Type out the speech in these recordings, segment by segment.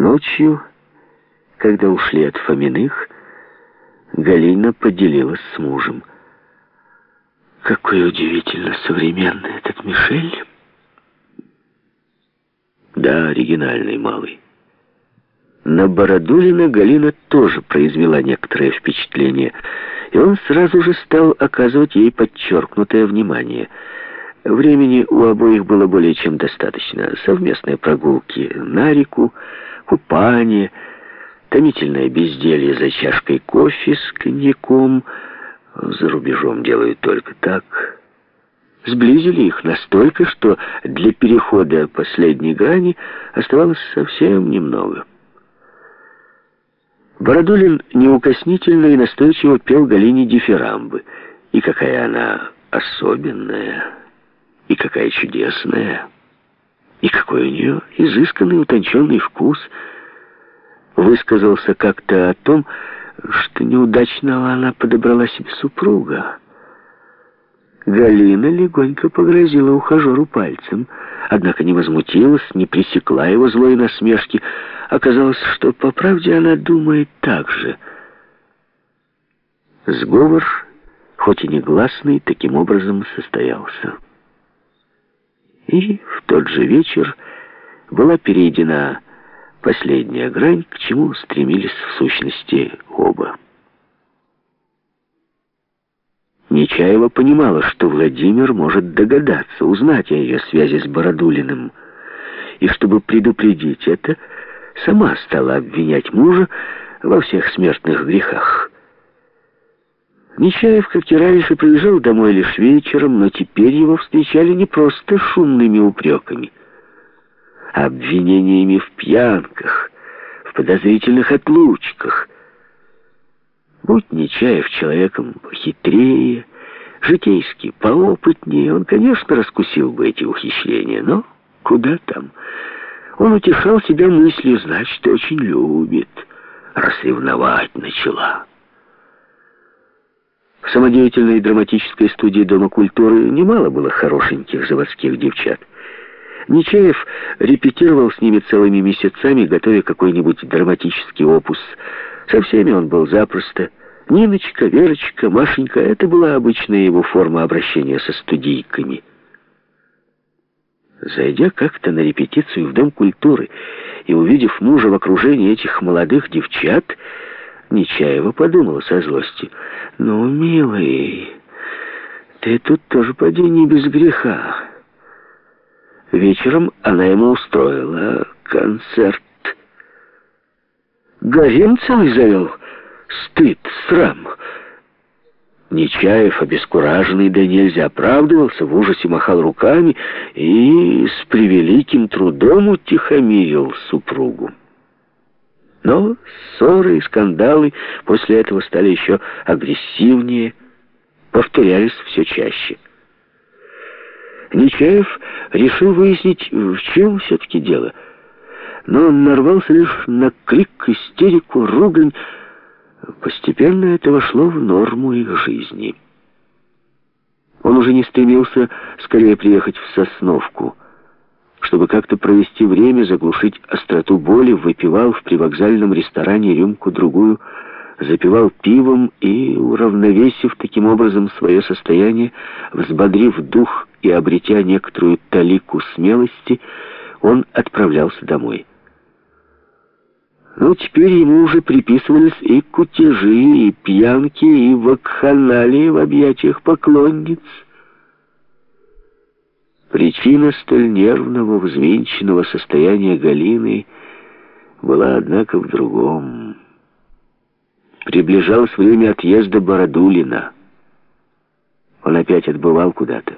Ночью, когда ушли от Фоминых, Галина поделилась с мужем. Какой удивительно современный этот Мишель. Да, оригинальный малый. На Бородулина Галина тоже произвела некоторое впечатление, и он сразу же стал оказывать ей подчеркнутое внимание. Времени у обоих было более чем достаточно. Совместные прогулки на реку, купание, томительное безделье за чашкой кофе с коньяком. За рубежом делают только так. Сблизили их настолько, что для перехода последней грани оставалось совсем немного. Бородулин неукоснительно и настойчиво пел Галине дифирамбы. И какая она особенная, и какая чудесная, и какой у нее изысканный утонченный вкус. Высказался как-то о том, что неудачно она подобрала себе супруга. Галина легонько погрозила ухажеру пальцем, однако не возмутилась, не пресекла его злой насмешки. Оказалось, что по правде она думает так же. Сговор, хоть и негласный, таким образом состоялся. И в тот же вечер была перейдена последняя грань, к чему стремились в сущности оба. Нечаева понимала, что Владимир может догадаться, узнать о ее связи с Бородулиным. И чтобы предупредить это, сама стала обвинять мужа во всех смертных грехах. Нечаев, как и раньше, приезжал домой лишь вечером, но теперь его встречали не просто шумными упреками, а обвинениями в пьянках, в подозрительных отлучках — Будь Нечаев человеком хитрее, житейски поопытнее, он, конечно, раскусил бы эти ухищрения, но куда там? Он утешал себя мыслью, значит, очень любит, расревновать начала. В самодеятельной драматической студии Дома культуры немало было хорошеньких заводских девчат. Нечаев репетировал с ними целыми месяцами, готовя какой-нибудь драматический опус – со всеми он был запросто. Ниночка, Верочка, Машенька — это была обычная его форма обращения со студийками. Зайдя как-то на репетицию в Дом культуры и увидев мужа в окружении этих молодых девчат, Нечаева подумала со злостью. «Ну, милый, ты тут тоже поди не без греха». Вечером она ему устроила концерт. Гарем целый завел. Стыд, срам. Нечаев, обескураженный да нельзя, оправдывался, в ужасе махал руками и с превеликим трудом утихомирил супругу. Но ссоры и скандалы после этого стали еще агрессивнее, повторялись все чаще. Нечаев решил выяснить, в чем все-таки дело — но он нарвался лишь на крик, истерику, ругань. Постепенно это вошло в норму их жизни. Он уже не стремился скорее приехать в Сосновку. Чтобы как-то провести время, заглушить остроту боли, выпивал в привокзальном ресторане рюмку-другую, запивал пивом и, уравновесив таким образом свое состояние, взбодрив дух и обретя некоторую талику смелости, он отправлялся домой. Ну, теперь ему уже приписывались и кутежи, и пьянки, и вакханалии в объятиях поклонниц. Причина столь нервного, взвинченного состояния Галины была, однако, в другом. Приближалось время отъезда Бородулина. Он опять отбывал куда-то.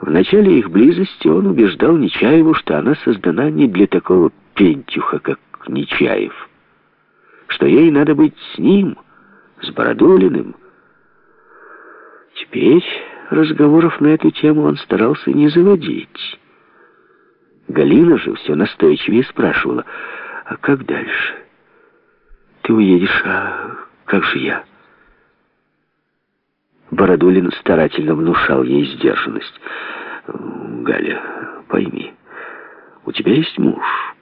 В начале их близости он убеждал Нечаеву, что она создана не для такого пентюха, как Нечаев, что ей надо быть с ним, с Бородулиным. Теперь разговоров на эту тему он старался не заводить. Галина же все настойчивее спрашивала, а как дальше? Ты уедешь, а как же я? Бородулин старательно внушал ей сдержанность. «Галя, пойми, у тебя есть муж».